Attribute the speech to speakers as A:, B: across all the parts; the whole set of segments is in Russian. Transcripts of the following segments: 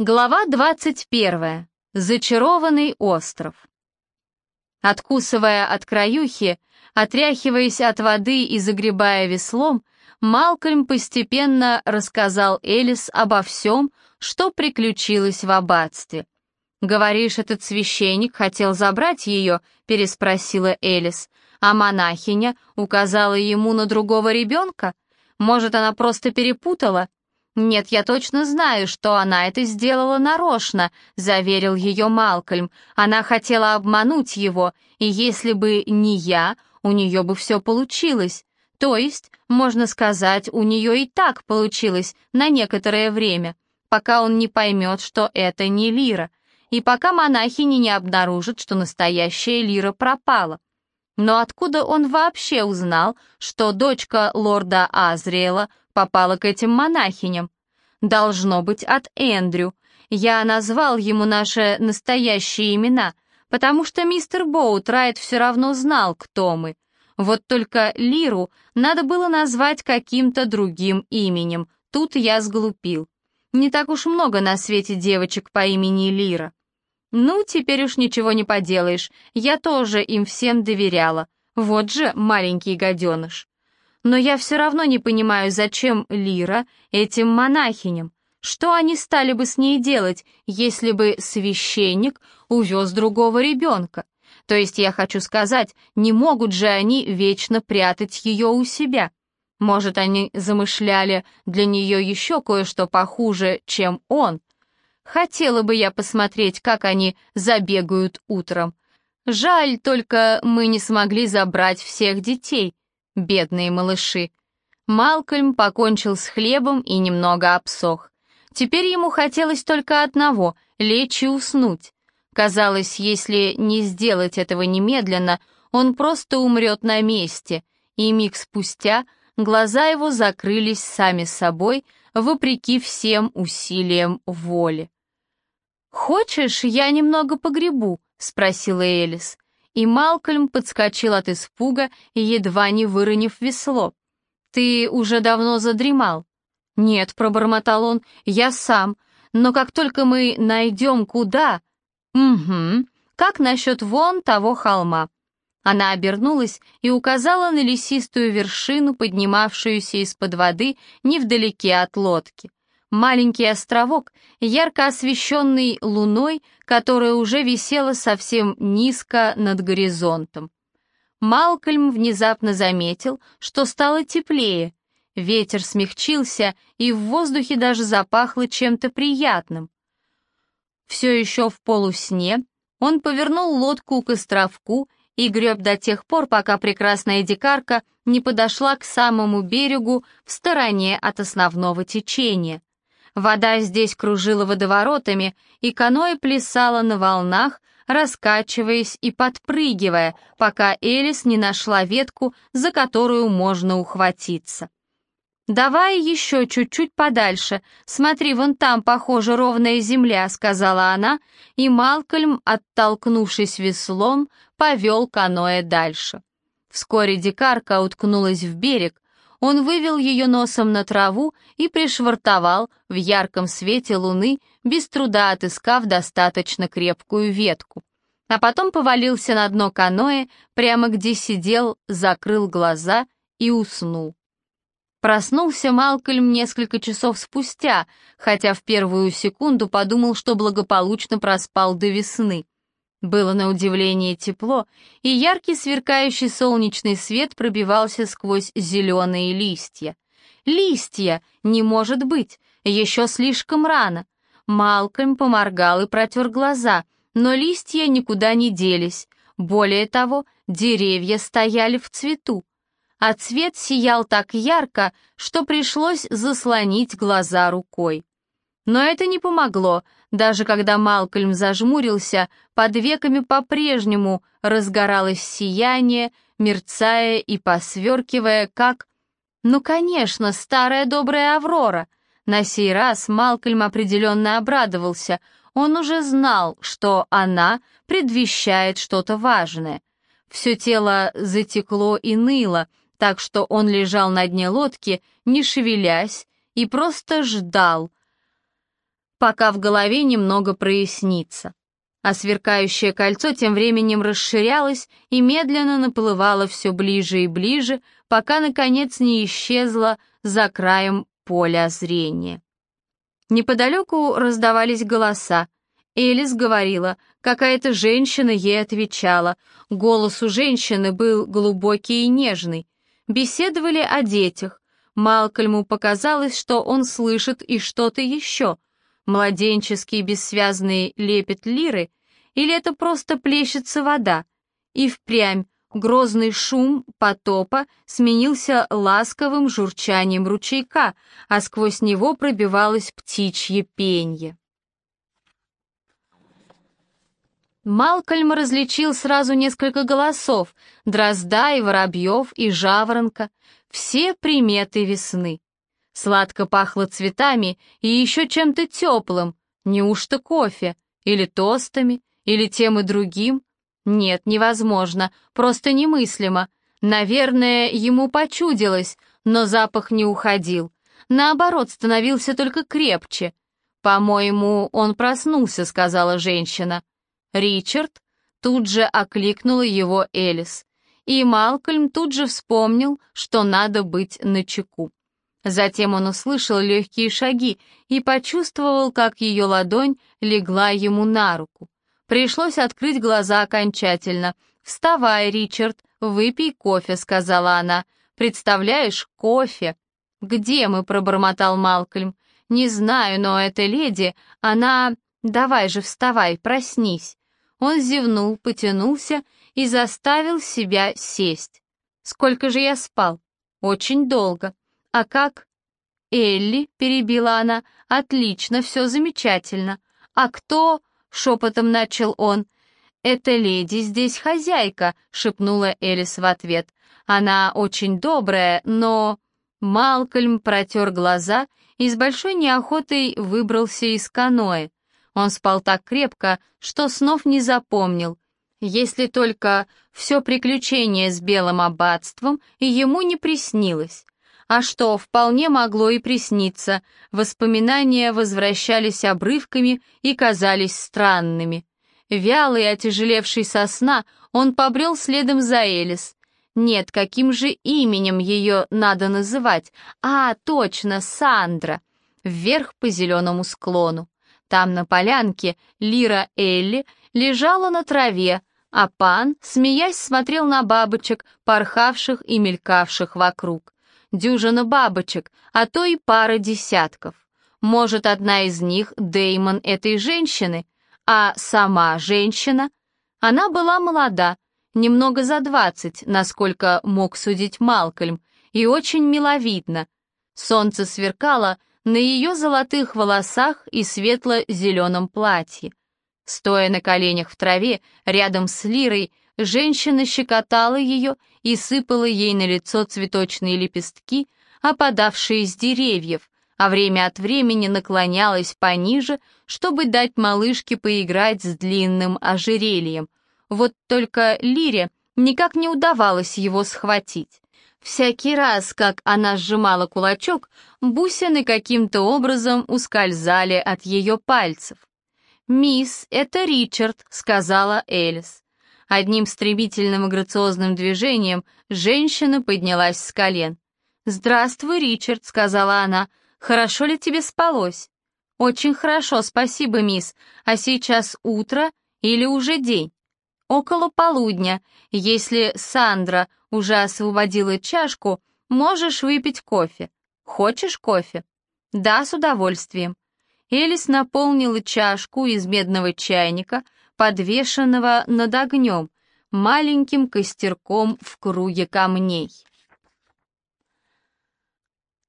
A: Глава 21. Зачарованный остров. Откусывая от краюхи, отряхиваясь от воды и загребая веслом, Малкольм постепенно рассказал Элис обо всем, что приключилось в аббатстве. «Говоришь, этот священник хотел забрать ее?» — переспросила Элис. «А монахиня указала ему на другого ребенка? Может, она просто перепутала?» «Нет, я точно знаю, что она это сделала нарочно», — заверил ее Малкольм. «Она хотела обмануть его, и если бы не я, у нее бы все получилось. То есть, можно сказать, у нее и так получилось на некоторое время, пока он не поймет, что это не Лира, и пока монахини не обнаружат, что настоящая Лира пропала. Но откуда он вообще узнал, что дочка лорда Азриэла попала к этим монахиням? Должно быть от Эндрю. Я назвал ему наши настоящие имена, потому что мистер Боутрайт все равно знал, кто мы. Вот только Лиру надо было назвать каким-то другим именем. Тут я сглупил. Не так уж много на свете девочек по имени Лира. Ну, теперь уж ничего не поделаешь, я тоже им всем доверяла. Вот же маленький гаденыш. Но я все равно не понимаю, зачем Лира этим монахиням. Что они стали бы с ней делать, если бы священник увез другого ребенка? То есть я хочу сказать, не могут же они вечно прятать ее у себя. Может, они замышляли для нее еще кое-что похуже, чем он. Хотела бы я посмотреть, как они забегают утром. Жаль, только мы не смогли забрать всех детей бедные малыши. Малкольм покончил с хлебом и немного обсох. Теперь ему хотелось только одного — лечь и уснуть. Казалось, если не сделать этого немедленно, он просто умрет на месте, и миг спустя глаза его закрылись сами собой, вопреки всем усилиям воли. «Хочешь, я немного погребу?» — спросила Элис и Малкольм подскочил от испуга, едва не выронив весло. «Ты уже давно задремал?» «Нет», — пробормотал он, — «я сам. Но как только мы найдем куда...» «Угу. Как насчет вон того холма?» Она обернулась и указала на лесистую вершину, поднимавшуюся из-под воды невдалеке от лодки маленький островок, ярко освещенный луной, которая уже висела совсем низко над горизонтом. Малкольм внезапно заметил, что стало теплее. Ветер смягчился, и в воздухе даже запахло чем-то приятным. Все еще в полусне он повернул лодку к островку и греб до тех пор, пока прекрасная дикарка не подошла к самому берегу в стороне от основного течения. Вода здесь кружила водоворотами, и каноэ плясало на волнах, раскачиваясь и подпрыгивая, пока Элис не нашла ветку, за которую можно ухватиться. «Давай еще чуть-чуть подальше. Смотри, вон там, похоже, ровная земля», — сказала она, и Малкольм, оттолкнувшись веслом, повел каноэ дальше. Вскоре дикарка уткнулась в берег, он вывел ее носом на траву и пришвартовал в ярком свете луны, без труда отыскав достаточно крепкую ветку. А потом повалился на дно каноэ, прямо где сидел, закрыл глаза и уснул. Проснулся Малкольм несколько часов спустя, хотя в первую секунду подумал, что благополучно проспал до весны. Было на удивление тепло, и яркий сверкающий солнечный свет пробивался сквозь зеленые листья. Листья! Не может быть! Еще слишком рано. Малкольм поморгал и протер глаза, но листья никуда не делись. Более того, деревья стояли в цвету. А цвет сиял так ярко, что пришлось заслонить глаза рукой. Но это не помогло, даже когда Малкольм зажмурился, под веками по-прежнему разгоралось сияние, мерцая и посверкивая, как... Ну, конечно, старая добрая Аврора. На сей раз Малкольм определенно обрадовался. Он уже знал, что она предвещает что-то важное. Все тело затекло и ныло, так что он лежал на дне лодки, не шевелясь, и просто ждал — пока в голове немного прояснится. А сверкающее кольцо тем временем расширялось и медленно наплывало все ближе и ближе, пока, наконец, не исчезло за краем поля зрения. Неподалеку раздавались голоса. Элис говорила, какая-то женщина ей отвечала. Голос у женщины был глубокий и нежный. Беседовали о детях. Малкольму показалось, что он слышит и что-то еще. Младенческий бессвязный лепет лиры, или это просто плещется вода? И впрямь Грозный шум потопа сменился ласковым журчанием ручейка, а сквозь него пробивалось птичье пенье. Малкольм различил сразу несколько голосов — дрозда и воробьев, и жаворонка, все приметы весны. Сладко пахло цветами и еще чем-то теплым, неужто кофе, или тостами, или тем и другим, нет, невозможно, просто немыслимо. Наверное, ему почудилось, но запах не уходил. Наоборот, становился только крепче. «По-моему, он проснулся», — сказала женщина. «Ричард?» — тут же окликнула его Элис. И Малкольм тут же вспомнил, что надо быть начеку. Затем он услышал легкие шаги и почувствовал, как ее ладонь легла ему на руку. Пришлось открыть глаза окончательно. «Вставай, Ричард, выпей кофе», — сказала она. «Представляешь, кофе». «Где мы?» — пробормотал Малкольм. «Не знаю, но эта леди, она... Давай же, вставай, проснись». Он зевнул, потянулся и заставил себя сесть. «Сколько же я спал?» «Очень долго. А как?» «Элли», — перебила она, — «отлично, все замечательно. А кто...» — шепотом начал он. «Эта леди здесь хозяйка», — шепнула Элис в ответ. «Она очень добрая, но...» Малкольм протер глаза и с большой неохотой выбрался из каноэ. Он спал так крепко, что снов не запомнил, если только все приключение с белым аббатством ему не приснилось. А что, вполне могло и присниться. Воспоминания возвращались обрывками и казались странными. Вялый, отяжелевший со сна, он побрел следом за Элис. Нет, каким же именем ее надо называть? А, точно, Сандра. Вверх по зеленому склону. Там на полянке Лира Элли лежала на траве, а пан, смеясь, смотрел на бабочек, порхавших и мелькавших вокруг дюжина бабочек, а то и пара десятков. Может, одна из них — Деймон этой женщины, а сама женщина? Она была молода, немного за двадцать, насколько мог судить Малкольм, и очень миловидна. Солнце сверкало на ее золотых волосах и светло-зеленом платье. Стоя на коленях в траве, рядом с Лирой, Женщина щекотала ее и сыпала ей на лицо цветочные лепестки, опадавшие с деревьев, а время от времени наклонялась пониже, чтобы дать малышке поиграть с длинным ожерельем. Вот только Лире никак не удавалось его схватить. Всякий раз, как она сжимала кулачок, бусины каким-то образом ускользали от ее пальцев. «Мисс, это Ричард», — сказала Элис. Одним стремительным и грациозным движением женщина поднялась с колен. «Здравствуй, Ричард», — сказала она. «Хорошо ли тебе спалось?» «Очень хорошо, спасибо, мисс. А сейчас утро или уже день?» «Около полудня. Если Сандра уже освободила чашку, можешь выпить кофе. Хочешь кофе?» «Да, с удовольствием». Элис наполнила чашку из медного чайника — подвешенного над огнем, маленьким костерком в круге камней.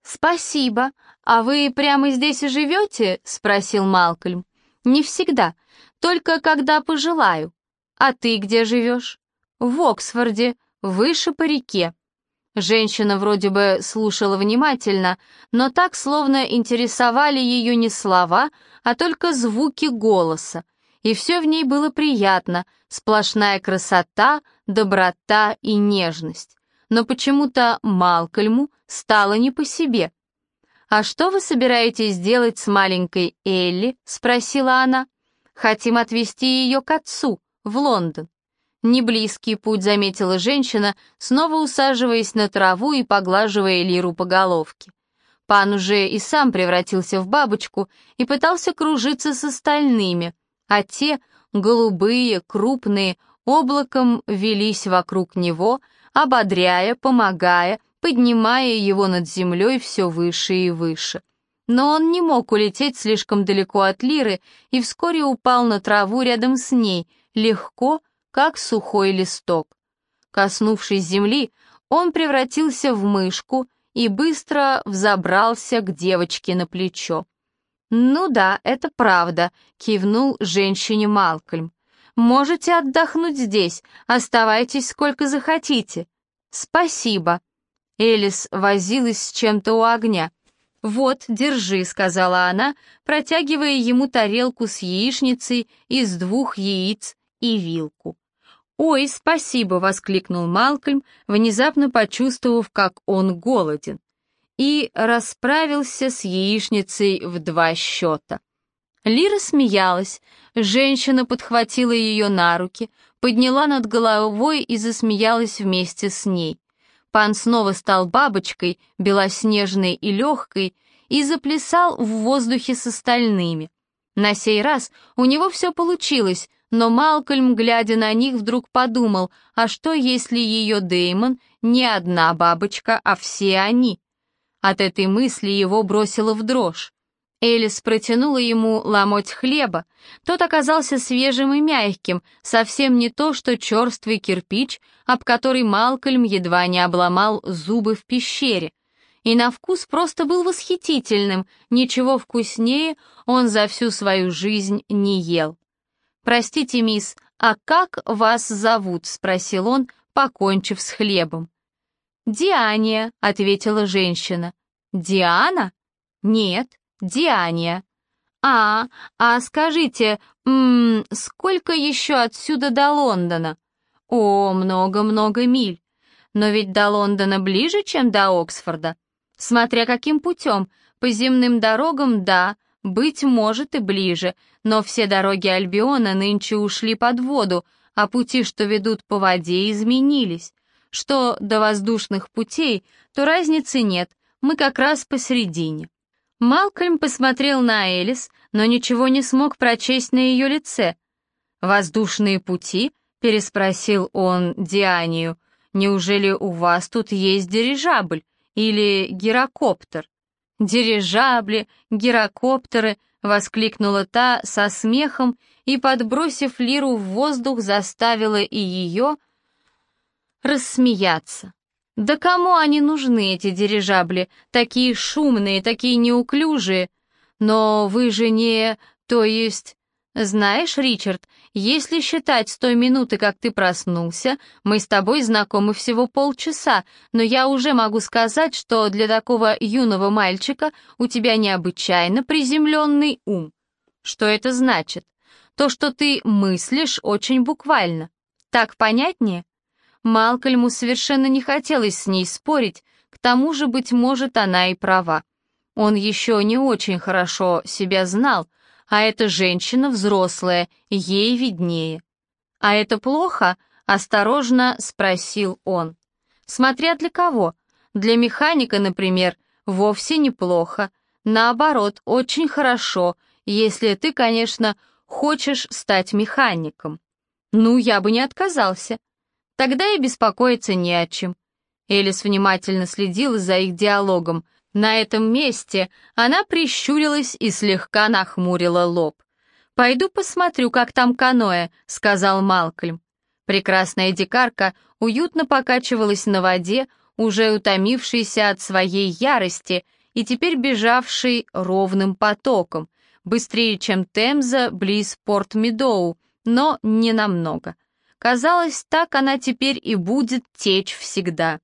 A: «Спасибо. А вы прямо здесь и живете?» — спросил Малкольм. «Не всегда, только когда пожелаю. А ты где живешь?» «В Оксфорде, выше по реке». Женщина вроде бы слушала внимательно, но так словно интересовали ее не слова, а только звуки голоса, и все в ней было приятно, сплошная красота, доброта и нежность. Но почему-то Малкольму стало не по себе. «А что вы собираетесь делать с маленькой Элли?» — спросила она. «Хотим отвезти ее к отцу, в Лондон». Неблизкий путь заметила женщина, снова усаживаясь на траву и поглаживая Лиру по головке. Пан уже и сам превратился в бабочку и пытался кружиться с остальными, а те, голубые, крупные, облаком велись вокруг него, ободряя, помогая, поднимая его над землей все выше и выше. Но он не мог улететь слишком далеко от Лиры и вскоре упал на траву рядом с ней, легко, как сухой листок. Коснувшись земли, он превратился в мышку и быстро взобрался к девочке на плечо. «Ну да, это правда», — кивнул женщине Малкольм. «Можете отдохнуть здесь, оставайтесь сколько захотите». «Спасибо». Элис возилась с чем-то у огня. «Вот, держи», — сказала она, протягивая ему тарелку с яичницей из двух яиц и вилку. «Ой, спасибо!» — воскликнул Малкольм, внезапно почувствовав, как он голоден, и расправился с яичницей в два счета. Лира смеялась, женщина подхватила ее на руки, подняла над головой и засмеялась вместе с ней. Пан снова стал бабочкой, белоснежной и легкой, и заплясал в воздухе с остальными. На сей раз у него все получилось, но Малкольм, глядя на них, вдруг подумал, а что если ее Деймон не одна бабочка, а все они? От этой мысли его бросило в дрожь. Элис протянула ему ломоть хлеба. Тот оказался свежим и мягким, совсем не то, что черствый кирпич, об который Малкольм едва не обломал зубы в пещере. И на вкус просто был восхитительным, ничего вкуснее он за всю свою жизнь не ел. «Простите, мисс, а как вас зовут?» — спросил он, покончив с хлебом. «Диания», — ответила женщина. «Диана?» «Нет, Диания». «А, а скажите, м -м, сколько еще отсюда до Лондона?» «О, много-много миль. Но ведь до Лондона ближе, чем до Оксфорда. Смотря каким путем. По земным дорогам, да, быть может и ближе, но все дороги Альбиона нынче ушли под воду, а пути, что ведут по воде, изменились. Что до воздушных путей, то разницы нет, мы как раз посередине. Малкольм посмотрел на Элис, но ничего не смог прочесть на ее лице. «Воздушные пути?» — переспросил он Дианию. «Неужели у вас тут есть дирижабль или гирокоптер?» «Дирижабли, гирокоптеры!» — воскликнула та со смехом и, подбросив лиру в воздух, заставила и ее рассмеяться. «Да кому они нужны, эти дирижабли? Такие шумные, такие неуклюжие. Но вы же не... То есть... Знаешь, Ричард, если считать с той минуты, как ты проснулся, мы с тобой знакомы всего полчаса, но я уже могу сказать, что для такого юного мальчика у тебя необычайно приземленный ум. Что это значит? То, что ты мыслишь очень буквально. Так понятнее? Малкольму совершенно не хотелось с ней спорить, к тому же, быть может, она и права. Он еще не очень хорошо себя знал, а эта женщина взрослая, ей виднее. «А это плохо?» — осторожно спросил он. «Смотря для кого. Для механика, например, вовсе неплохо. Наоборот, очень хорошо, если ты, конечно, хочешь стать механиком. Ну, я бы не отказался. Тогда и беспокоиться не о чем». Элис внимательно следила за их диалогом — на этом месте она прищурилась и слегка нахмурила лоб. «Пойду посмотрю, как там каноэ», — сказал Малкольм. Прекрасная дикарка уютно покачивалась на воде, уже утомившейся от своей ярости и теперь бежавшей ровным потоком, быстрее, чем Темза близ Порт-Медоу, но не намного. Казалось, так она теперь и будет течь всегда.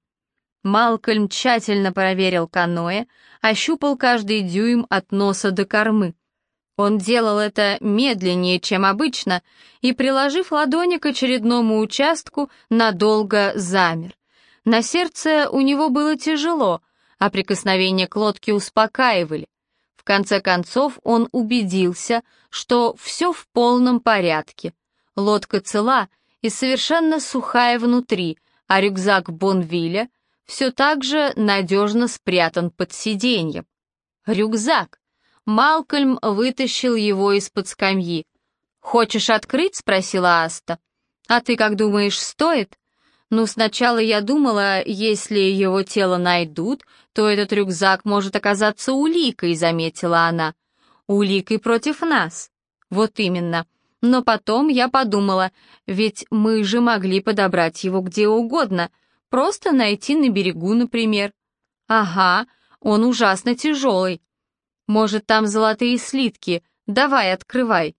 A: Малкольм тщательно проверил каноэ, ощупал каждый дюйм от носа до кормы. Он делал это медленнее, чем обычно, и, приложив ладони к очередному участку, надолго замер. На сердце у него было тяжело, а прикосновения к лодке успокаивали. В конце концов он убедился, что все в полном порядке. Лодка цела и совершенно сухая внутри, а рюкзак Бонвилля все так же надежно спрятан под сиденьем. Рюкзак. Малкольм вытащил его из-под скамьи. «Хочешь открыть?» — спросила Аста. «А ты как думаешь, стоит?» «Ну, сначала я думала, если его тело найдут, то этот рюкзак может оказаться уликой», — заметила она. «Уликой против нас». «Вот именно. Но потом я подумала, ведь мы же могли подобрать его где угодно, просто найти на берегу, например». «Ага, он ужасно тяжелый. Может, там золотые слитки, давай, открывай».